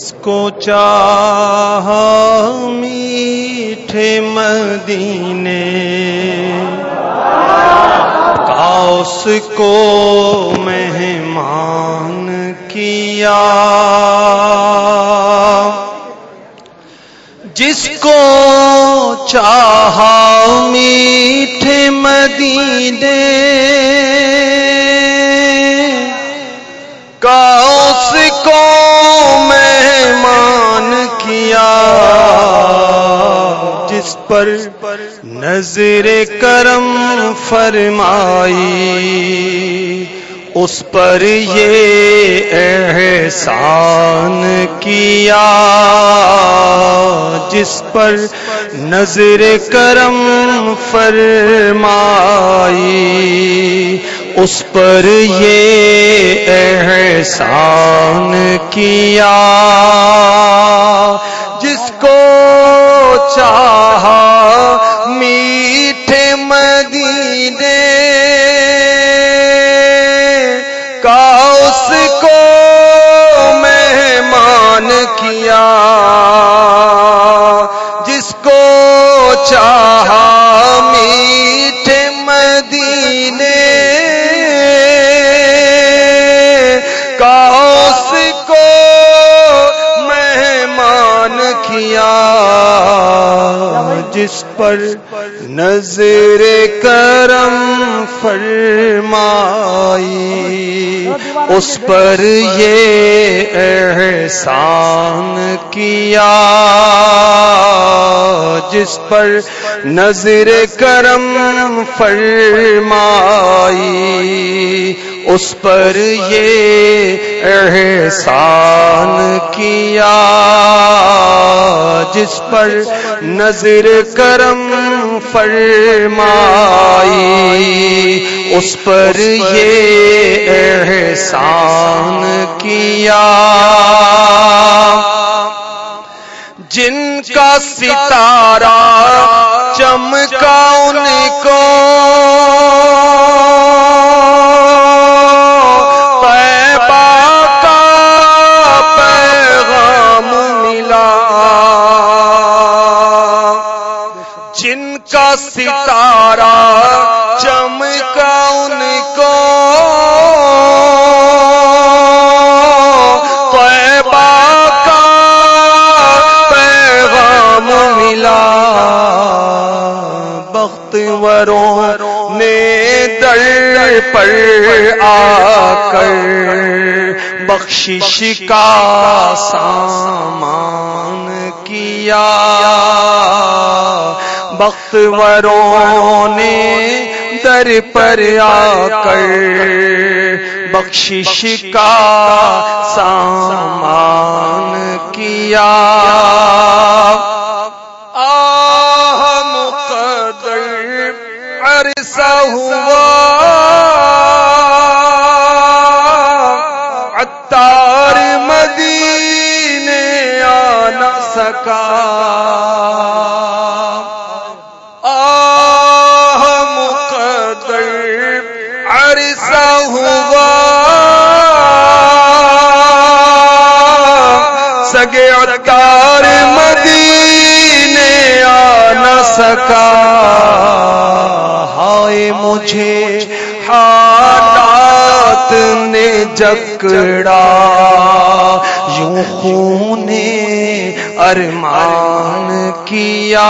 اس کو چاہ میٹھے مدینے۔ کاس کو مہمان کیا۔ جس کو چاہ پر نظر کرم فرمائی، اس پر یہ احسان کیا، جس پر نظر کرم فرمائی، اس پر یہ احسان کیا، جس کو چاہا مہمان کیا جس پر نظر کرم فرمائی، اس پر یہ احسان کیا، جس پر نظر کرم فرمائی اس پر یہ احسان کیا، جس پر نظر کرم فرمائی، اس پر یہ احسان کیا۔ جن کا ستارہ چمکا ان کو ملا بخت وروں نے در پر آ کر بخشش کا سامان کیا۔ بختوروں نے در پر آ کر بخشش کا سامان کیا۔ عرصہ ہوا۔ اتار مدینے آ نہ سکا سگے اتار مدینے آ نہ سکا۔ مجھے حالات نے جکڑا۔ یوں خون ارمان کیا۔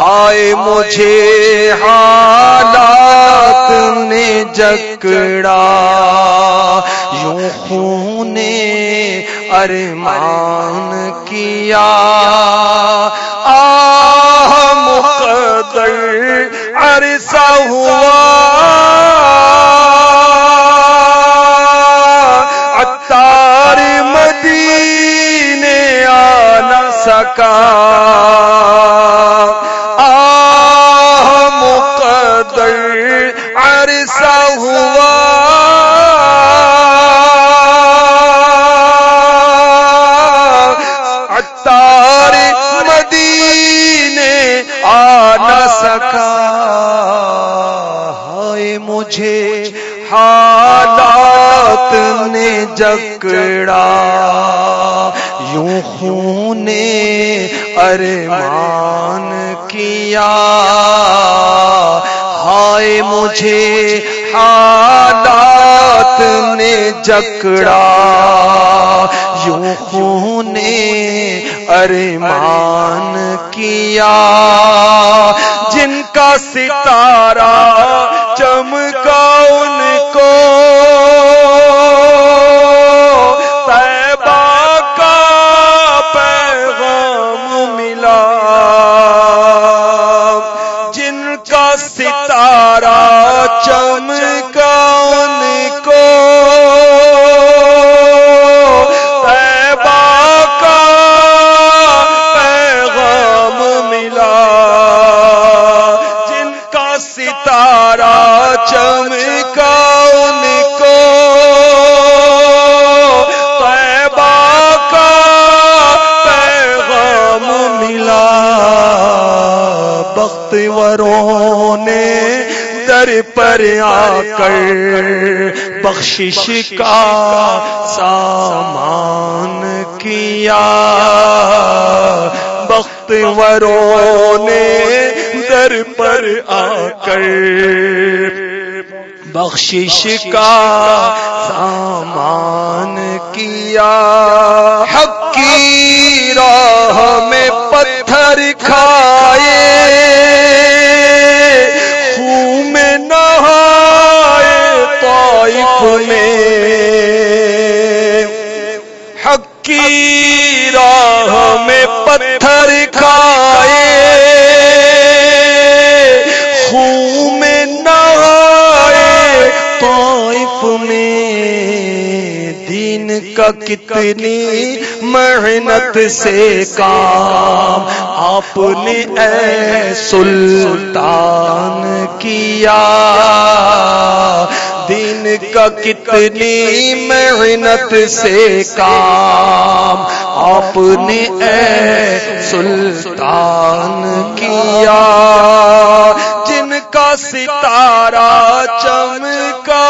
ہائے مجھے حالات نے جکڑا۔ یوں خون ارمان کیا۔ آہ قدر عرصہ ہوا اتار مدینے آ نہ سکا۔ مجھے حالات نے جکڑا۔ یوں خون ارمان کیا۔ ہائے مجھے حالات نے جکڑا۔ یوں خون ارمان کیا۔ جن کا ستارہ چمکا ان کو۔ در آ کر بخشش کا سامان کیا۔ بخت وروں نے در پر آ کر بخشش کا سامان کیا۔ حق کی راہ میں پتھر کھائے۔ دین کا کتنی محنت سے کام آپ نے اے سلطان کیا۔ دین کا کتنی محنت سے کام آپ نے اے سلطان کیا۔ جن کا ستارہ چمکا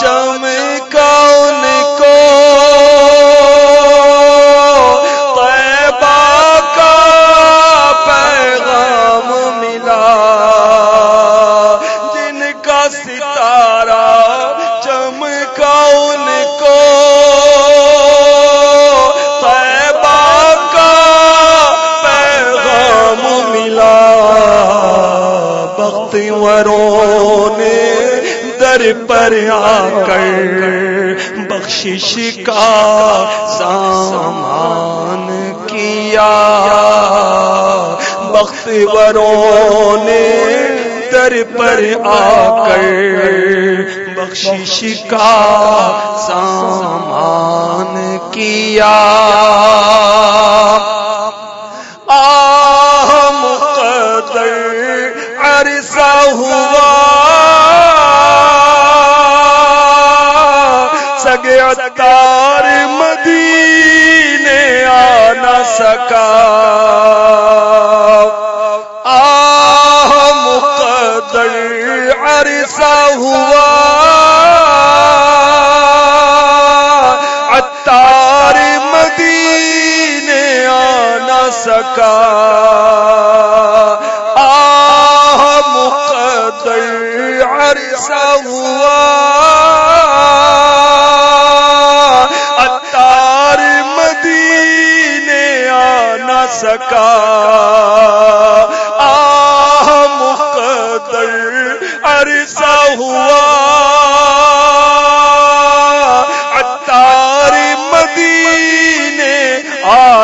چمکا ان کو طیبہ پیغام ملا جن کا کو پیغام ملا بخت ورو پر آ کر بخشش کا سامان کیا۔ بخت وروں نے در پر آ کر بخشش کا سامان کیا۔ اتار مدینے آ نہ سکا۔ آ مقدر عرصہ ہوا۔ اتار مدینے آ نہ سکا۔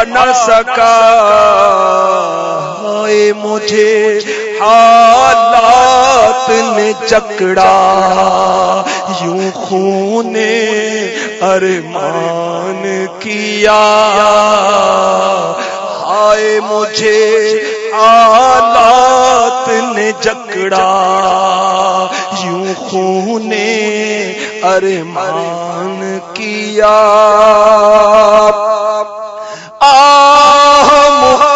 نہ سکا۔ مجھے حالات نے چکڑا یوں خون ارمان کیا۔ مجھے آلات نے جکڑا۔ یوں خون ارمان کیا۔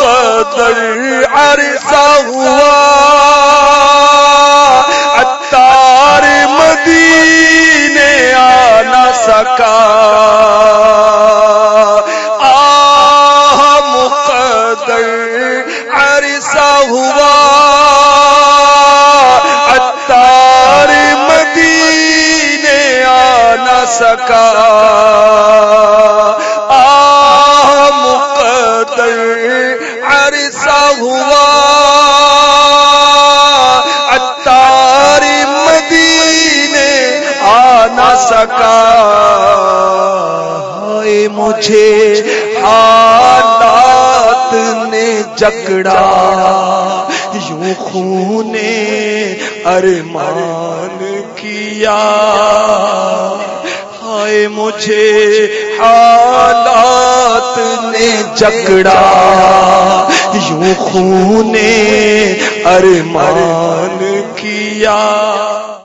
مقدر عرصہ ہوا۔ اتار مدینے آ نہ سکا۔ آہ مقدر عرصہ ہوا۔ اتار مدینے آ نہ سکا۔ نہ سکا ہائے مجھے حالات نے جکڑا، یوں خون ارمان کیا۔ ہائے مجھے حالات نے جکڑا، یوں خون ارمان کیا۔